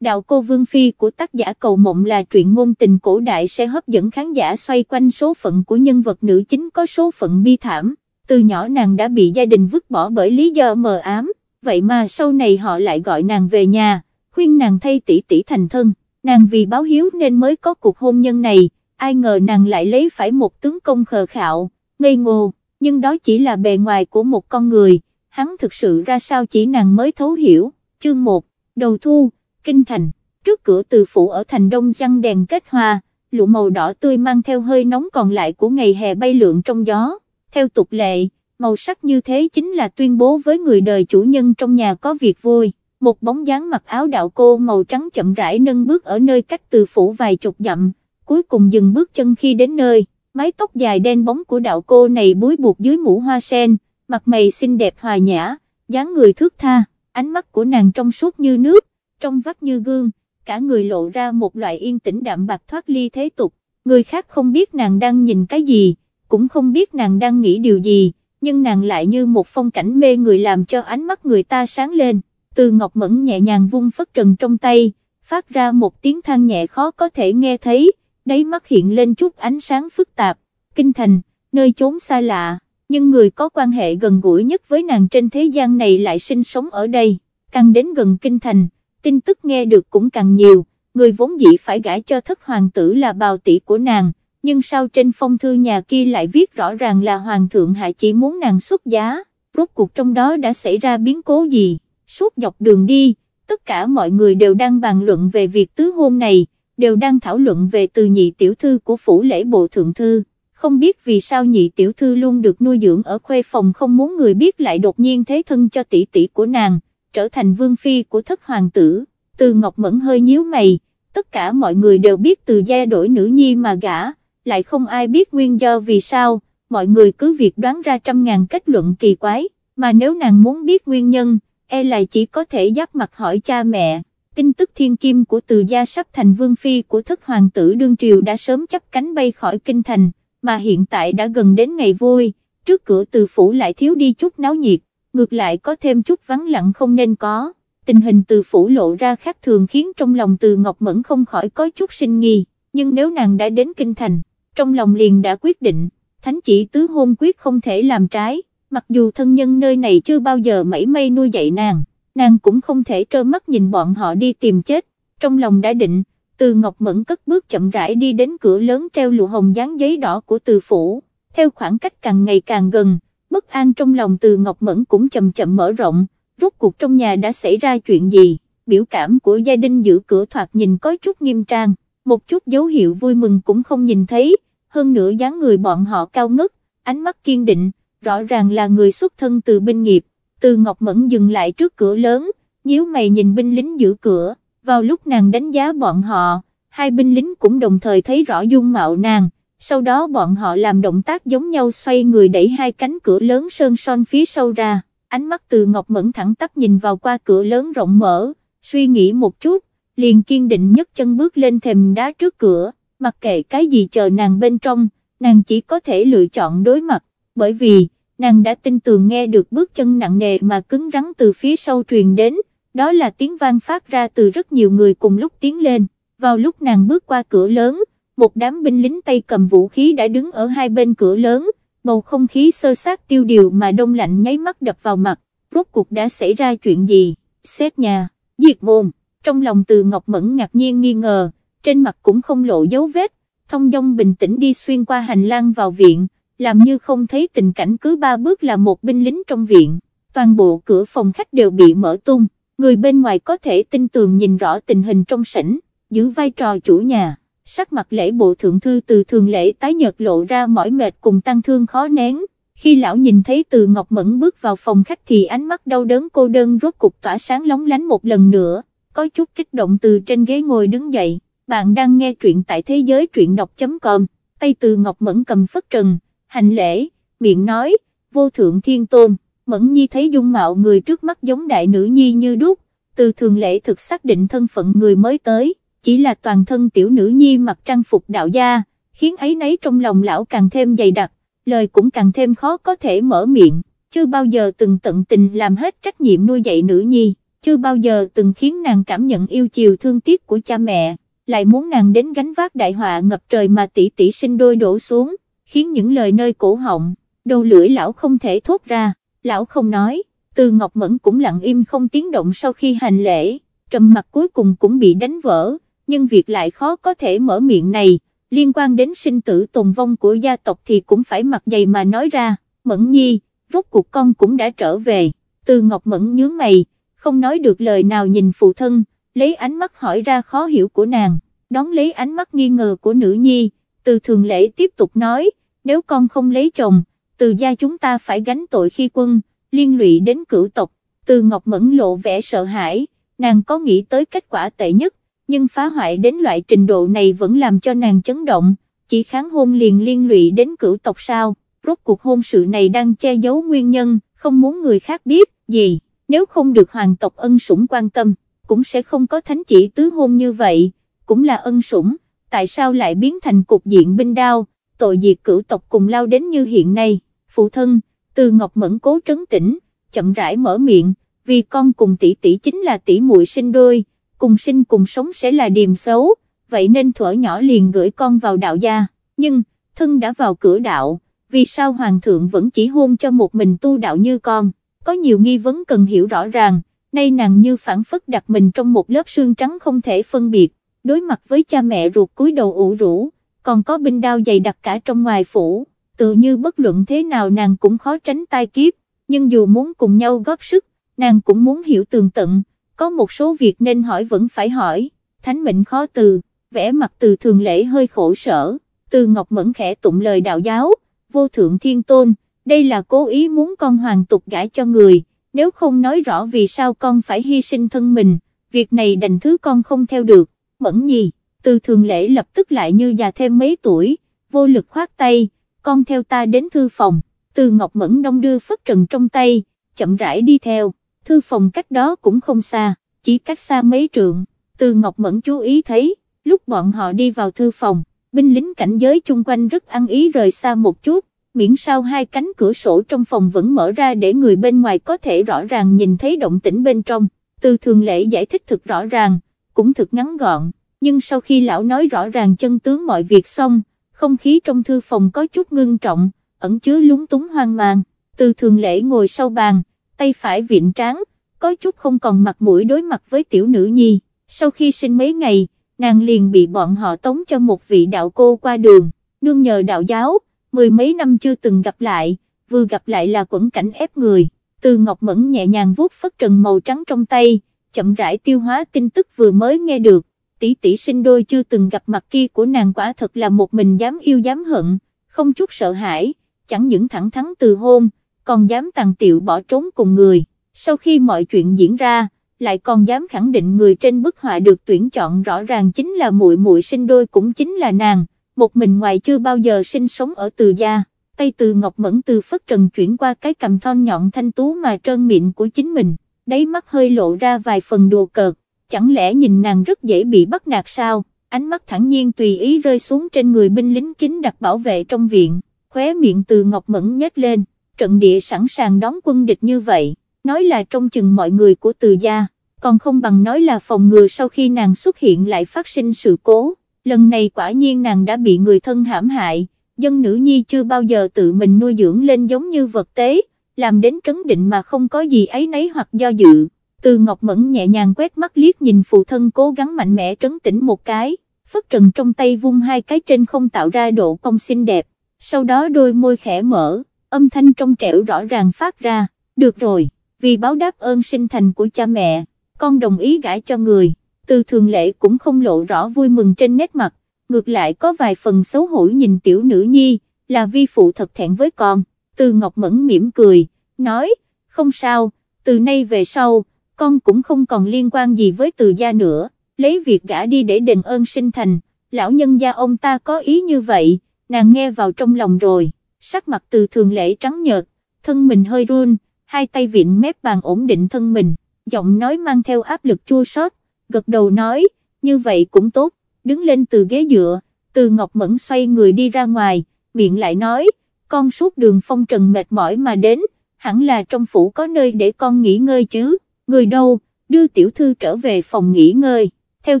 Đạo cô Vương Phi của tác giả Cầu Mộng là truyện ngôn tình cổ đại sẽ hấp dẫn khán giả xoay quanh số phận của nhân vật nữ chính có số phận bi thảm, từ nhỏ nàng đã bị gia đình vứt bỏ bởi lý do mờ ám, vậy mà sau này họ lại gọi nàng về nhà, khuyên nàng thay tỷ tỷ thành thân, nàng vì báo hiếu nên mới có cuộc hôn nhân này, ai ngờ nàng lại lấy phải một tướng công khờ khạo, ngây ngô, nhưng đó chỉ là bề ngoài của một con người, hắn thực sự ra sao chỉ nàng mới thấu hiểu, chương 1, đầu thu, kinh thành, trước cửa từ phủ ở thành đông chăng đèn kết hoa, lụa màu đỏ tươi mang theo hơi nóng còn lại của ngày hè bay lượn trong gió, theo tục lệ, màu sắc như thế chính là tuyên bố với người đời chủ nhân trong nhà có việc vui. Một bóng dáng mặc áo đạo cô màu trắng chậm rãi nâng bước ở nơi cách từ phủ vài chục dặm, cuối cùng dừng bước chân khi đến nơi, mái tóc dài đen bóng của đạo cô này búi buộc dưới mũ hoa sen, mặt mày xinh đẹp hòa nhã, dáng người thước tha, ánh mắt của nàng trong suốt như nước, trong vắt như gương, cả người lộ ra một loại yên tĩnh đạm bạc thoát ly thế tục, người khác không biết nàng đang nhìn cái gì, cũng không biết nàng đang nghĩ điều gì, nhưng nàng lại như một phong cảnh mê người làm cho ánh mắt người ta sáng lên, từ ngọc mẫn nhẹ nhàng vung phất trần trong tay, phát ra một tiếng than nhẹ khó có thể nghe thấy, đáy mắt hiện lên chút ánh sáng phức tạp, kinh thành, nơi chốn xa lạ, nhưng người có quan hệ gần gũi nhất với nàng trên thế gian này lại sinh sống ở đây, càng đến gần kinh thành, tin tức nghe được cũng càng nhiều, người vốn dĩ phải gãi cho thất hoàng tử là bào tỷ của nàng, nhưng sao trên phong thư nhà kia lại viết rõ ràng là hoàng thượng hạ chỉ muốn nàng xuất giá, rốt cuộc trong đó đã xảy ra biến cố gì, suốt dọc đường đi, tất cả mọi người đều đang bàn luận về việc tứ hôn này, đều đang thảo luận về từ nhị tiểu thư của phủ lễ bộ thượng thư, không biết vì sao nhị tiểu thư luôn được nuôi dưỡng ở khuê phòng không muốn người biết lại đột nhiên thế thân cho tỷ tỷ của nàng, trở thành vương phi của thất hoàng tử, từ Ngọc Mẫn hơi nhíu mày, tất cả mọi người đều biết từ gia đổi nữ nhi mà gả, lại không ai biết nguyên do vì sao, mọi người cứ việc đoán ra trăm ngàn kết luận kỳ quái, mà nếu nàng muốn biết nguyên nhân, e là chỉ có thể giáp mặt hỏi cha mẹ. Tin tức thiên kim của từ gia sắp thành vương phi của thất hoàng tử đương triều đã sớm chấp cánh bay khỏi kinh thành, mà hiện tại đã gần đến ngày vui, trước cửa từ phủ lại thiếu đi chút náo nhiệt, ngược lại có thêm chút vắng lặng không nên có. Tình hình từ phủ lộ ra khác thường khiến trong lòng từ Ngọc Mẫn không khỏi có chút sinh nghi, nhưng nếu nàng đã đến kinh thành, trong lòng liền đã quyết định, thánh chỉ tứ hôn quyết không thể làm trái, mặc dù thân nhân nơi này chưa bao giờ mảy may nuôi dạy nàng, nàng cũng không thể trơ mắt nhìn bọn họ đi tìm chết, trong lòng đã định, từ Ngọc Mẫn cất bước chậm rãi đi đến cửa lớn treo lụa hồng dán giấy đỏ của từ phủ, theo khoảng cách càng ngày càng gần, bất an trong lòng từ Ngọc Mẫn cũng chậm chậm mở rộng, rốt cuộc trong nhà đã xảy ra chuyện gì, biểu cảm của gia đình giữ cửa thoạt nhìn có chút nghiêm trang, một chút dấu hiệu vui mừng cũng không nhìn thấy, hơn nữa dáng người bọn họ cao ngất, ánh mắt kiên định, rõ ràng là người xuất thân từ binh nghiệp, từ Ngọc Mẫn dừng lại trước cửa lớn, nhíu mày nhìn binh lính giữ cửa, vào lúc nàng đánh giá bọn họ, hai binh lính cũng đồng thời thấy rõ dung mạo nàng, sau đó bọn họ làm động tác giống nhau xoay người đẩy hai cánh cửa lớn sơn son phía sau ra, ánh mắt từ Ngọc Mẫn thẳng tắp nhìn vào qua cửa lớn rộng mở, suy nghĩ một chút, liền kiên định nhất chân bước lên thềm đá trước cửa, mặc kệ cái gì chờ nàng bên trong, nàng chỉ có thể lựa chọn đối mặt, bởi vì, nàng đã tin tường nghe được bước chân nặng nề mà cứng rắn từ phía sau truyền đến, đó là tiếng vang phát ra từ rất nhiều người cùng lúc tiến lên, vào lúc nàng bước qua cửa lớn, một đám binh lính tay cầm vũ khí đã đứng ở hai bên cửa lớn, bầu không khí sơ sát tiêu điều mà đông lạnh nháy mắt đập vào mặt, rốt cuộc đã xảy ra chuyện gì, xét nhà, diệt môn, trong lòng từ Ngọc Mẫn ngạc nhiên nghi ngờ, trên mặt cũng không lộ dấu vết, thông dong bình tĩnh đi xuyên qua hành lang vào viện, làm như không thấy tình cảnh cứ ba bước là một binh lính trong viện, toàn bộ cửa phòng khách đều bị mở tung, người bên ngoài có thể tin tường nhìn rõ tình hình trong sảnh, giữ vai trò chủ nhà, sắc mặt lễ bộ thượng thư từ thường lễ tái nhợt lộ ra mỏi mệt cùng tăng thương khó nén, khi lão nhìn thấy từ Ngọc Mẫn bước vào phòng khách thì ánh mắt đau đớn cô đơn rốt cục tỏa sáng lóng lánh một lần nữa, có chút kích động từ trên ghế ngồi đứng dậy, bạn đang nghe truyện tại thế giới truyện đọc.com, tay từ Ngọc Mẫn cầm phất trần, hành lễ, miệng nói, vô thượng thiên tôn, Mẫn Nhi thấy dung mạo người trước mắt giống đại nữ nhi như đúc, từ thường lễ thực xác định thân phận người mới tới, chỉ là toàn thân tiểu nữ nhi mặc trang phục đạo gia, khiến ấy nấy trong lòng lão càng thêm dày đặc, lời cũng càng thêm khó có thể mở miệng, chưa bao giờ từng tận tình làm hết trách nhiệm nuôi dạy nữ nhi, chưa bao giờ từng khiến nàng cảm nhận yêu chiều thương tiếc của cha mẹ, lại muốn nàng đến gánh vác đại họa ngập trời mà tỷ tỷ sinh đôi đổ xuống, khiến những lời nơi cổ họng, đầu lưỡi lão không thể thốt ra, lão không nói, từ Ngọc Mẫn cũng lặng im không tiếng động sau khi hành lễ, trầm mặt cuối cùng cũng bị đánh vỡ, nhưng việc lại khó có thể mở miệng này, liên quan đến sinh tử tồn vong của gia tộc thì cũng phải mặt dày mà nói ra, Mẫn Nhi, rốt cuộc con cũng đã trở về, từ Ngọc Mẫn nhướng mày, không nói được lời nào nhìn phụ thân, lấy ánh mắt hỏi ra khó hiểu của nàng, đón lấy ánh mắt nghi ngờ của nữ nhi, từ thường lễ tiếp tục nói, nếu con không lấy chồng, từ gia chúng ta phải gánh tội khi quân, liên lụy đến cửu tộc, từ Ngọc Mẫn lộ vẻ sợ hãi, nàng có nghĩ tới kết quả tệ nhất, nhưng phá hoại đến loại trình độ này vẫn làm cho nàng chấn động, chỉ kháng hôn liền liên lụy đến cửu tộc sao, rốt cuộc hôn sự này đang che giấu nguyên nhân, không muốn người khác biết, gì, nếu không được hoàng tộc ân sủng quan tâm, cũng sẽ không có thánh chỉ tứ hôn như vậy, cũng là ân sủng, tại sao lại biến thành cục diện binh đao, tội diệt cửu tộc cùng lao đến như hiện nay, phụ thân, từ Ngọc Mẫn cố trấn tĩnh, chậm rãi mở miệng, vì con cùng tỷ tỷ chính là tỷ muội sinh đôi, cùng sinh cùng sống sẽ là điềm xấu, vậy nên thuở nhỏ liền gửi con vào đạo gia, nhưng, thân đã vào cửa đạo, vì sao hoàng thượng vẫn chỉ hôn cho một mình tu đạo như con, có nhiều nghi vấn cần hiểu rõ ràng, nay nàng như phản phất đặt mình trong một lớp xương trắng không thể phân biệt, đối mặt với cha mẹ ruột cúi đầu ủ rũ, còn có binh đao dày đặc cả trong ngoài phủ, tự như bất luận thế nào nàng cũng khó tránh tai kiếp, nhưng dù muốn cùng nhau góp sức, nàng cũng muốn hiểu tường tận, có một số việc nên hỏi vẫn phải hỏi, thánh mệnh khó từ, vẽ mặt từ thường lễ hơi khổ sở, từ ngọc mẫn khẽ tụng lời đạo giáo, vô thượng thiên tôn, đây là cố ý muốn con hoàng tục gãi cho người, nếu không nói rõ vì sao con phải hy sinh thân mình, việc này đành thứ con không theo được, mẫn nhì, từ thường lễ lập tức lại như già thêm mấy tuổi, vô lực khoát tay, con theo ta đến thư phòng, từ ngọc mẫn đông đưa phất trần trong tay, chậm rãi đi theo thư phòng cách đó cũng không xa, chỉ cách xa mấy trượng, từ Ngọc Mẫn chú ý thấy, lúc bọn họ đi vào thư phòng, binh lính cảnh giới chung quanh rất ăn ý rời xa một chút, miễn sao hai cánh cửa sổ trong phòng vẫn mở ra để người bên ngoài có thể rõ ràng nhìn thấy động tĩnh bên trong, từ thường lễ giải thích thực rõ ràng, cũng thực ngắn gọn, nhưng sau khi lão nói rõ ràng chân tướng mọi việc xong, không khí trong thư phòng có chút ngưng trọng, ẩn chứa lúng túng hoang mang, từ thường lễ ngồi sau bàn, tay phải viện tráng, có chút không còn mặt mũi đối mặt với tiểu nữ nhi, sau khi sinh mấy ngày, nàng liền bị bọn họ tống cho một vị đạo cô qua đường, nương nhờ đạo giáo, mười mấy năm chưa từng gặp lại, vừa gặp lại là quẩn cảnh ép người, từ Ngọc Mẫn nhẹ nhàng vuốt phất trần màu trắng trong tay, chậm rãi tiêu hóa tin tức vừa mới nghe được, tỷ tỷ sinh đôi chưa từng gặp mặt kia của nàng quả thật là một mình dám yêu dám hận, không chút sợ hãi, chẳng những thẳng thắn từ hôn, còn dám tàn tiệu bỏ trốn cùng người, sau khi mọi chuyện diễn ra, lại còn dám khẳng định người trên bức họa được tuyển chọn rõ ràng chính là muội muội sinh đôi cũng chính là nàng, một mình ngoài chưa bao giờ sinh sống ở từ gia, tay từ ngọc mẫn từ phất trần chuyển qua cái cầm thon nhọn thanh tú mà trơn miệng của chính mình, đáy mắt hơi lộ ra vài phần đùa cợt, chẳng lẽ nhìn nàng rất dễ bị bắt nạt sao, ánh mắt thẳng nhiên tùy ý rơi xuống trên người binh lính kính đặt bảo vệ trong viện, khóe miệng từ ngọc mẫn nhếch lên trận địa sẵn sàng đón quân địch như vậy, nói là trong chừng mọi người của từ gia, còn không bằng nói là phòng ngừa sau khi nàng xuất hiện lại phát sinh sự cố, lần này quả nhiên nàng đã bị người thân hãm hại, dân nữ nhi chưa bao giờ tự mình nuôi dưỡng lên giống như vật tế, làm đến trấn định mà không có gì ấy nấy hoặc do dự. Từ Ngọc Mẫn nhẹ nhàng quét mắt liếc nhìn phụ thân cố gắng mạnh mẽ trấn tĩnh một cái, phất trần trong tay vung hai cái trên không tạo ra độ cong xinh đẹp, sau đó đôi môi khẽ mở, âm thanh trong trẻo rõ ràng phát ra, được rồi, vì báo đáp ơn sinh thành của cha mẹ, con đồng ý gãi cho người, từ thường lệ cũng không lộ rõ vui mừng trên nét mặt, ngược lại có vài phần xấu hổ nhìn tiểu nữ nhi, là vi phụ thật thẹn với con, từ ngọc mẫn mỉm cười, nói, không sao, từ nay về sau, con cũng không còn liên quan gì với từ gia nữa, lấy việc gã đi để đền ơn sinh thành, lão nhân gia ông ta có ý như vậy, nàng nghe vào trong lòng rồi sắc mặt từ thường lễ trắng nhợt, thân mình hơi run, hai tay vịn mép bàn ổn định thân mình, giọng nói mang theo áp lực chua xót, gật đầu nói, như vậy cũng tốt, đứng lên từ ghế dựa, từ Ngọc Mẫn xoay người đi ra ngoài, miệng lại nói, con suốt đường phong trần mệt mỏi mà đến, hẳn là trong phủ có nơi để con nghỉ ngơi chứ, người đâu, đưa tiểu thư trở về phòng nghỉ ngơi, theo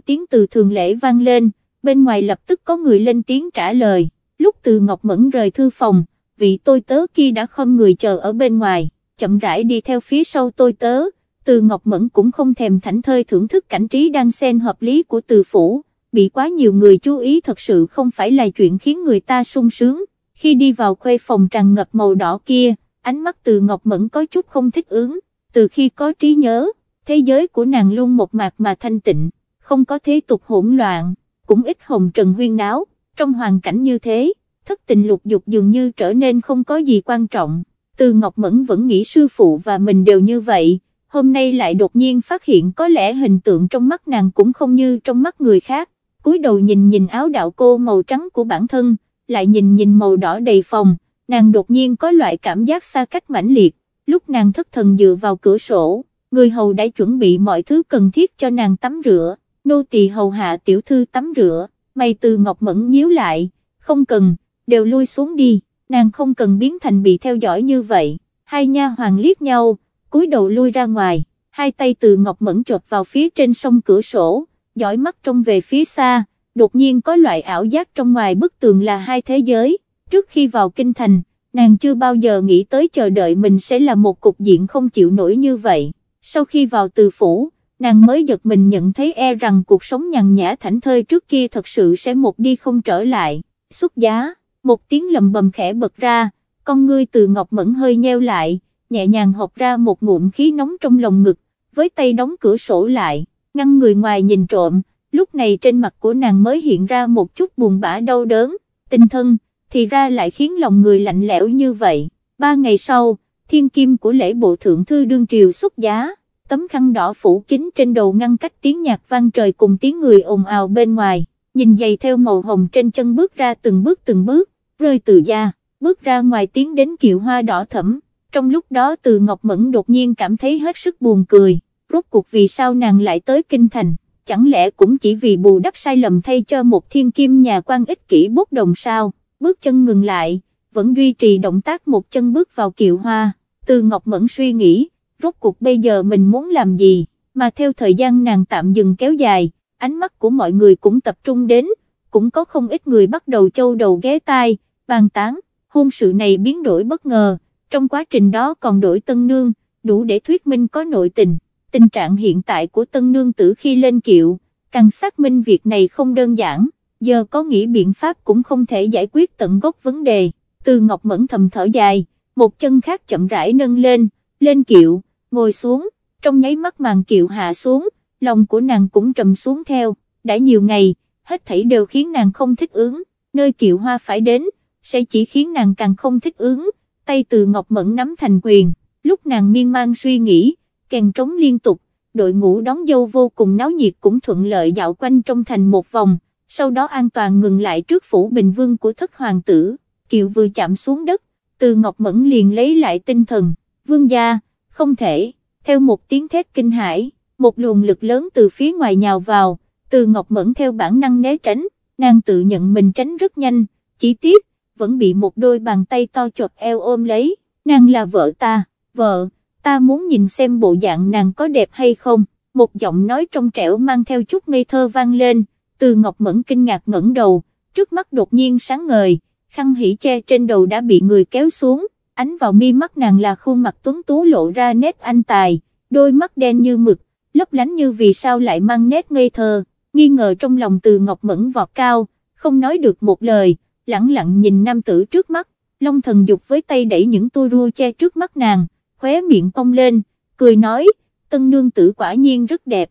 tiếng từ thường lễ vang lên, bên ngoài lập tức có người lên tiếng trả lời, lúc từ Ngọc Mẫn rời thư phòng, vị tôi tớ kia đã không người chờ ở bên ngoài, chậm rãi đi theo phía sau tôi tớ, từ Ngọc Mẫn cũng không thèm thảnh thơi thưởng thức cảnh trí đang xen hợp lý của từ phủ, bị quá nhiều người chú ý thật sự không phải là chuyện khiến người ta sung sướng, khi đi vào khuê phòng tràn ngập màu đỏ kia, ánh mắt từ Ngọc Mẫn có chút không thích ứng, từ khi có trí nhớ, thế giới của nàng luôn một mạc mà thanh tịnh, không có thế tục hỗn loạn, cũng ít hồng trần huyên náo, trong hoàn cảnh như thế, thất tình lục dục dường như trở nên không có gì quan trọng, từ Ngọc Mẫn vẫn nghĩ sư phụ và mình đều như vậy, hôm nay lại đột nhiên phát hiện có lẽ hình tượng trong mắt nàng cũng không như trong mắt người khác, cúi đầu nhìn nhìn áo đạo cô màu trắng của bản thân, lại nhìn nhìn màu đỏ đầy phòng, nàng đột nhiên có loại cảm giác xa cách mãnh liệt, lúc nàng thất thần dựa vào cửa sổ, người hầu đã chuẩn bị mọi thứ cần thiết cho nàng tắm rửa, nô tỳ hầu hạ tiểu thư tắm rửa, mày từ ngọc mẫn nhíu lại, không cần, đều lui xuống đi, nàng không cần biến thành bị theo dõi như vậy, hai nha hoàng liếc nhau, cúi đầu lui ra ngoài, hai tay từ ngọc mẫn chộp vào phía trên sông cửa sổ, dõi mắt trông về phía xa, đột nhiên có loại ảo giác trong ngoài bức tường là hai thế giới, trước khi vào kinh thành, nàng chưa bao giờ nghĩ tới chờ đợi mình sẽ là một cục diện không chịu nổi như vậy, sau khi vào từ phủ, nàng mới giật mình nhận thấy e rằng cuộc sống nhằn nhã thảnh thơi trước kia thật sự sẽ một đi không trở lại, xuất giá, một tiếng lầm bầm khẽ bật ra, con ngươi từ ngọc mẫn hơi nheo lại, nhẹ nhàng hộc ra một ngụm khí nóng trong lồng ngực, với tay đóng cửa sổ lại, ngăn người ngoài nhìn trộm, lúc này trên mặt của nàng mới hiện ra một chút buồn bã đau đớn, tinh thân, thì ra lại khiến lòng người lạnh lẽo như vậy. Ba ngày sau, thiên kim của lễ bộ thượng thư đương triều xuất giá, tấm khăn đỏ phủ kín trên đầu ngăn cách tiếng nhạc vang trời cùng tiếng người ồn ào bên ngoài, nhìn giày theo màu hồng trên chân bước ra từng bước từng bước, rơi từ da, bước ra ngoài tiến đến kiệu hoa đỏ thẫm, trong lúc đó từ Ngọc Mẫn đột nhiên cảm thấy hết sức buồn cười, rốt cuộc vì sao nàng lại tới kinh thành? Chẳng lẽ cũng chỉ vì bù đắp sai lầm thay cho một thiên kim nhà quan ích kỷ bốc đồng sao, bước chân ngừng lại, vẫn duy trì động tác một chân bước vào kiệu hoa, từ Ngọc Mẫn suy nghĩ, rốt cuộc bây giờ mình muốn làm gì, mà theo thời gian nàng tạm dừng kéo dài, ánh mắt của mọi người cũng tập trung đến, cũng có không ít người bắt đầu châu đầu ghé tai, bàn tán, hôn sự này biến đổi bất ngờ, trong quá trình đó còn đổi tân nương, đủ để thuyết minh có nội tình tình trạng hiện tại của tân nương tử khi lên kiệu, càng xác minh việc này không đơn giản, giờ có nghĩ biện pháp cũng không thể giải quyết tận gốc vấn đề, từ Ngọc Mẫn thầm thở dài, một chân khác chậm rãi nâng lên, lên kiệu, ngồi xuống, trong nháy mắt màn kiệu hạ xuống, lòng của nàng cũng trầm xuống theo, đã nhiều ngày, hết thảy đều khiến nàng không thích ứng, nơi kiệu hoa phải đến, sẽ chỉ khiến nàng càng không thích ứng, tay từ Ngọc Mẫn nắm thành quyền, lúc nàng miên man suy nghĩ, kèn trống liên tục, đội ngũ đón dâu vô cùng náo nhiệt cũng thuận lợi dạo quanh trong thành một vòng, sau đó an toàn ngừng lại trước phủ bình vương của thất hoàng tử, kiệu vừa chạm xuống đất, từ Ngọc Mẫn liền lấy lại tinh thần, vương gia, không thể, theo một tiếng thét kinh hãi, một luồng lực lớn từ phía ngoài nhào vào, từ Ngọc Mẫn theo bản năng né tránh, nàng tự nhận mình tránh rất nhanh, chỉ tiếc, vẫn bị một đôi bàn tay to chột eo ôm lấy, nàng là vợ ta, vợ, ta muốn nhìn xem bộ dạng nàng có đẹp hay không, một giọng nói trong trẻo mang theo chút ngây thơ vang lên, từ Ngọc Mẫn kinh ngạc ngẩng đầu, trước mắt đột nhiên sáng ngời, khăn hỉ che trên đầu đã bị người kéo xuống, ánh vào mi mắt nàng là khuôn mặt tuấn tú lộ ra nét anh tài, đôi mắt đen như mực, lấp lánh như vì sao lại mang nét ngây thơ, nghi ngờ trong lòng từ Ngọc Mẫn vọt cao, không nói được một lời, lặng lặng nhìn nam tử trước mắt, Long thần dục với tay đẩy những tua rua che trước mắt nàng, khóe miệng cong lên, cười nói, tân nương tử quả nhiên rất đẹp.